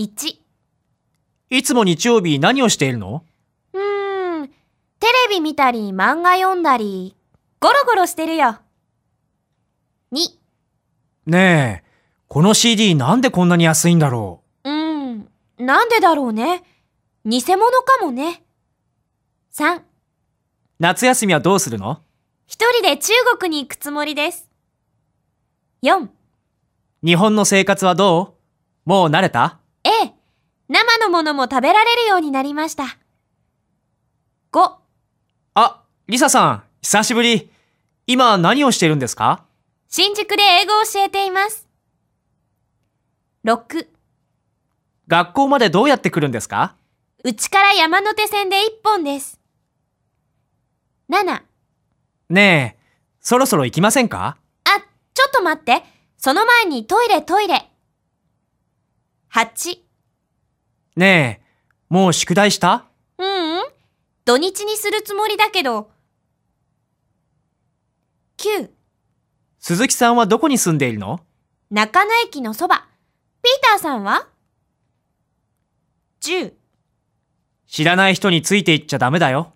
1。いつも日曜日何をしているの？うーん、テレビ見たり漫画読んだり、ゴロゴロしてるよ。2。ねえ、この CD なんでこんなに安いんだろう？ーん、なんでだろうね。偽物かもね。3。夏休みはどうするの？一人で中国に行くつもりです。4。日本の生活はどう？もう慣れた？ええ。生のものも食べられるようになりました。5。あ、リサさん、久しぶり。今何をしているんですか？新宿で英語を教えています。6。学校までどうやって来るんですか？うちから山手線で1本です。7。ねえ、そろそろ行きませんか？あ、ちょっと待って。その前にトイレトイレ。8。ねえ、もう宿題した？ううん。土日にするつもりだけど。9。鈴木さんはどこに住んでいるの？中野駅のそば。ピーターさんは ?10。知らない人についていっちゃダメだよ。